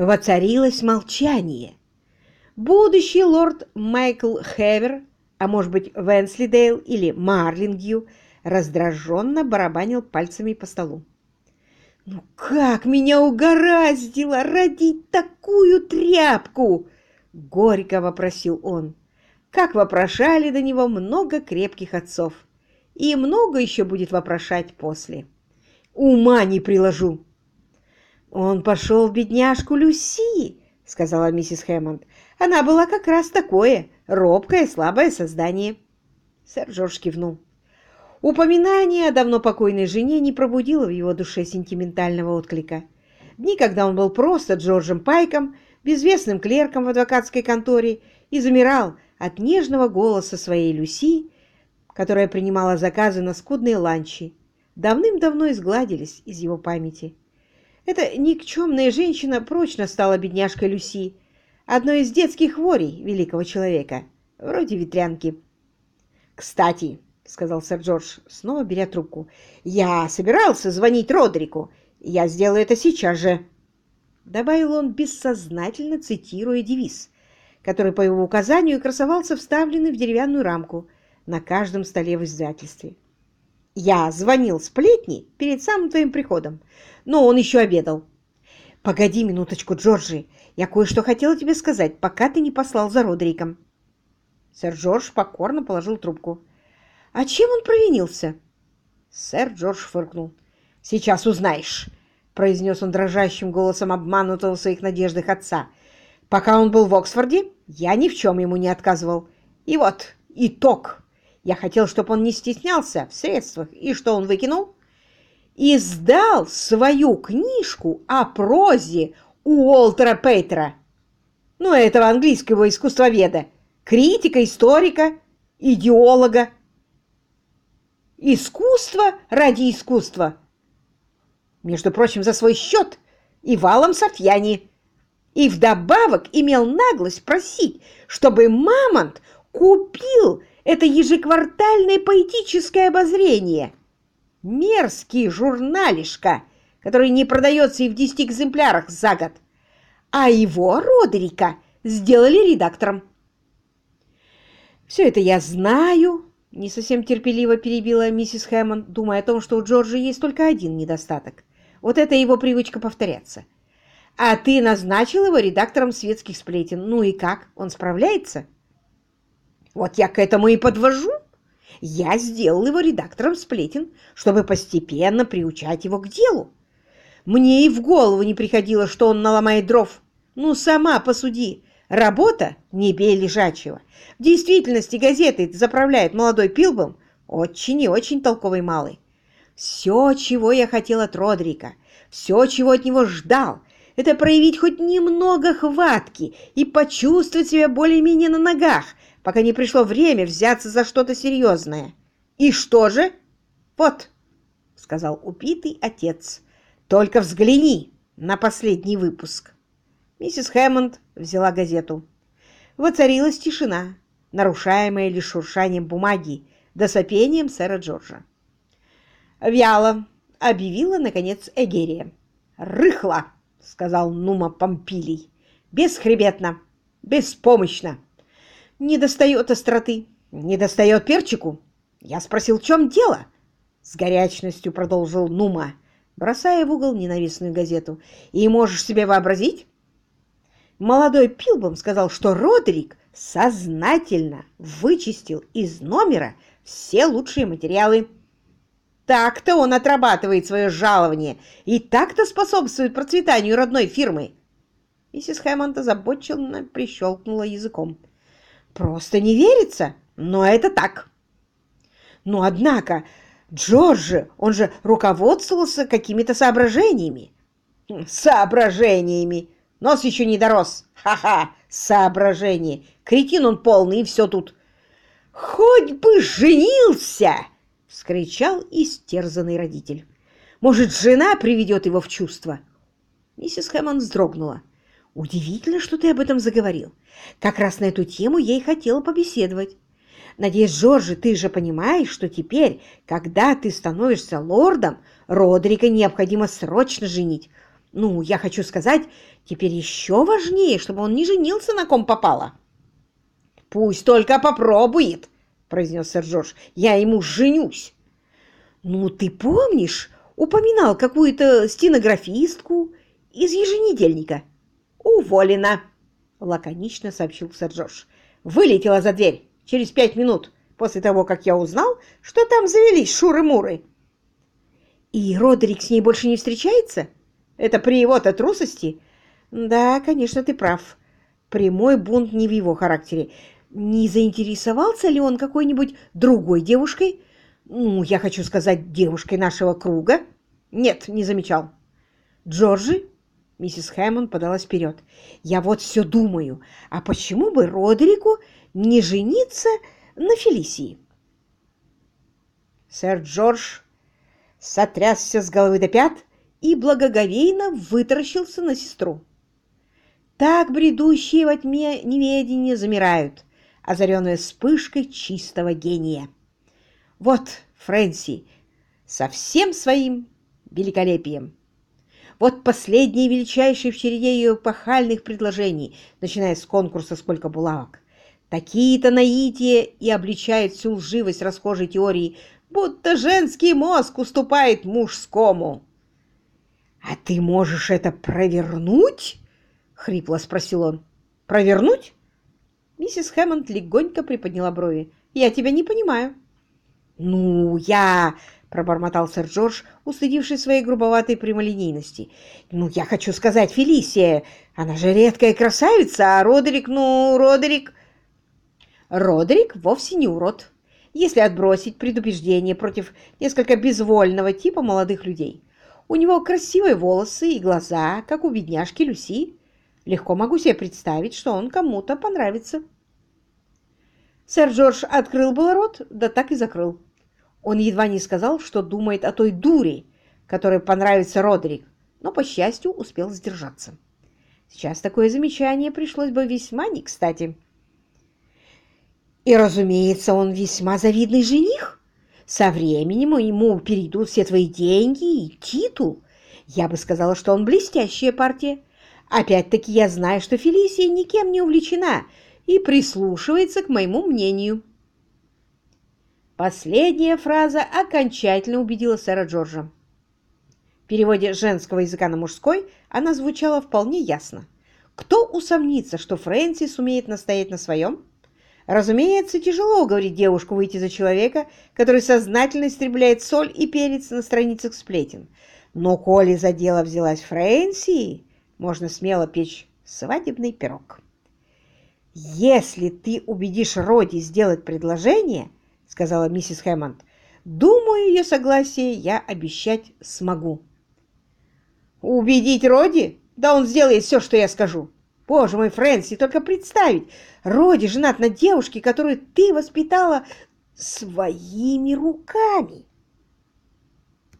Воцарилось молчание. Будущий лорд Майкл Хевер, а может быть Венслидейл или Марлингью, раздраженно барабанил пальцами по столу. «Ну как меня угораздило родить такую тряпку!» — горько вопросил он. Как вопрошали до него много крепких отцов. И много еще будет вопрошать после. Ума не приложу. «Он пошел в бедняжку Люси», — сказала миссис Хэммонд. «Она была как раз такое, робкое, слабое создание». Сэр Джордж кивнул. Упоминание о давно покойной жене не пробудило в его душе сентиментального отклика. Дни, когда он был просто Джорджем Пайком, безвестным клерком в адвокатской конторе, и замирал от нежного голоса своей Люси, которая принимала заказы на скудные ланчи, давным-давно изгладились из его памяти. Эта никчемная женщина прочно стала бедняжкой Люси, одной из детских хворей великого человека, вроде ветрянки. «Кстати», — сказал сэр Джордж, снова беря трубку, — «я собирался звонить Родрику. Я сделаю это сейчас же». Добавил он, бессознательно цитируя девиз, который по его указанию красовался вставленный в деревянную рамку на каждом столе в издательстве. Я звонил сплетни перед самым твоим приходом, но он еще обедал. Погоди минуточку, Джорджи, я кое-что хотела тебе сказать, пока ты не послал за Родриком. Сэр Джордж покорно положил трубку. А чем он провинился? Сэр Джордж фыркнул. Сейчас узнаешь, произнес он дрожащим голосом обманутого в своих надеждах отца. Пока он был в Оксфорде, я ни в чем ему не отказывал. И вот итог. Я хотел, чтобы он не стеснялся в средствах. И что он выкинул? Издал свою книжку о прозе Уолтера Пейтера. Ну, этого английского искусствоведа, критика, историка, идеолога. Искусство ради искусства. Между прочим, за свой счет и валом Софьяни. И вдобавок имел наглость просить, чтобы Мамонт купил это ежеквартальное поэтическое обозрение. Мерзкий журналишка, который не продается и в десяти экземплярах за год. А его, Родрика, сделали редактором. «Все это я знаю», — не совсем терпеливо перебила миссис Хэммонд, думая о том, что у Джорджа есть только один недостаток. Вот это его привычка повторяться. «А ты назначил его редактором светских сплетен. Ну и как? Он справляется?» Вот я к этому и подвожу. Я сделал его редактором сплетен, чтобы постепенно приучать его к делу. Мне и в голову не приходило, что он наломает дров. Ну, сама посуди. Работа не бей лежачего. В действительности газеты заправляет молодой Пилбом очень и очень толковый малый. Все, чего я хотел от Родрика, все, чего от него ждал, это проявить хоть немного хватки и почувствовать себя более-менее на ногах, пока не пришло время взяться за что-то серьезное. И что же? Вот, сказал упитый отец, только взгляни на последний выпуск. Миссис Хэммонд взяла газету. Воцарилась тишина, нарушаемая лишь шуршанием бумаги да сопением сэра Джорджа. Вяло объявила, наконец, Эгерия. «Рыхло!» — сказал Нума Помпилий. «Бесхребетно, беспомощно!» Не достает остроты, не достает перчику. Я спросил, в чем дело? С горячностью продолжил Нума, бросая в угол ненавистную газету. И можешь себе вообразить? Молодой Пилбом сказал, что Родрик сознательно вычистил из номера все лучшие материалы. Так-то он отрабатывает свое жалование и так-то способствует процветанию родной фирмы. Миссис Хэммонд озабоченно прищелкнула языком. Просто не верится, но это так. Но однако Джорджи, он же руководствовался какими-то соображениями. Хм, соображениями. Нос еще не дорос. Ха-ха, соображения. Кретин он полный, и все тут. Хоть бы женился! Вскричал истерзанный родитель. Может, жена приведет его в чувство? Миссис Хэммонд вздрогнула. Удивительно, что ты об этом заговорил. Как раз на эту тему я и хотела побеседовать. Надеюсь, Джорджи, ты же понимаешь, что теперь, когда ты становишься лордом, Родрика необходимо срочно женить. Ну, я хочу сказать, теперь еще важнее, чтобы он не женился на ком попало. Пусть только попробует, произнес сэр Джордж. Я ему женюсь. Ну, ты помнишь, упоминал какую-то стенографистку из еженедельника? Уволена, лаконично сообщил сэр Джордж. Вылетела за дверь через пять минут после того, как я узнал, что там завелись шуры-муры. И Родерик с ней больше не встречается? Это при его-то трусости? Да, конечно, ты прав. Прямой бунт не в его характере. Не заинтересовался ли он какой-нибудь другой девушкой? Ну, я хочу сказать, девушкой нашего круга? Нет, не замечал. Джорджи? Миссис Хэммонд подалась вперед. Я вот все думаю, а почему бы Родерику не жениться на Фелисии? Сэр Джордж сотрясся с головы до пят и благоговейно вытаращился на сестру. Так бредущие во тьме неведения замирают, озаренные вспышкой чистого гения. Вот Фрэнси со всем своим великолепием. Вот последние величайшие в череде ее пахальных предложений, начиная с конкурса «Сколько булавок». Такие-то наития и обличают всю лживость расхожей теории будто женский мозг уступает мужскому. «А ты можешь это провернуть?» — хрипло спросил он. «Провернуть?» Миссис Хэммонд легонько приподняла брови. «Я тебя не понимаю». «Ну, я...» — пробормотал сэр Джордж, устыдивший своей грубоватой прямолинейности. «Ну, я хочу сказать, Фелисия, она же редкая красавица, а Родерик, ну, Родерик...» «Родерик вовсе не урод», если отбросить предубеждение против несколько безвольного типа молодых людей. У него красивые волосы и глаза, как у бедняжки Люси. Легко могу себе представить, что он кому-то понравится. Сэр Джордж открыл был рот, да так и закрыл. Он едва не сказал, что думает о той дуре, которой понравится Родерик, но, по счастью, успел сдержаться. Сейчас такое замечание пришлось бы весьма не кстати. И, разумеется, он весьма завидный жених. Со временем ему перейдут все твои деньги и титул. Я бы сказала, что он блестящая партия. Опять-таки я знаю, что Фелисия никем не увлечена и прислушивается к моему мнению. Последняя фраза окончательно убедила сэра Джорджа. В переводе женского языка на мужской она звучала вполне ясно. Кто усомнится, что Фрэнсис умеет настоять на своем? Разумеется, тяжело уговорить девушку выйти за человека, который сознательно истребляет соль и перец на страницах сплетен. Но коли за дело взялась Фрэнси, можно смело печь свадебный пирог. «Если ты убедишь Роди сделать предложение, — сказала миссис Хэммонд, — думаю, ее согласие я обещать смогу». «Убедить Роди? Да он сделает все, что я скажу. Боже мой, Фрэнси, только представить, Роди женат на девушке, которую ты воспитала своими руками.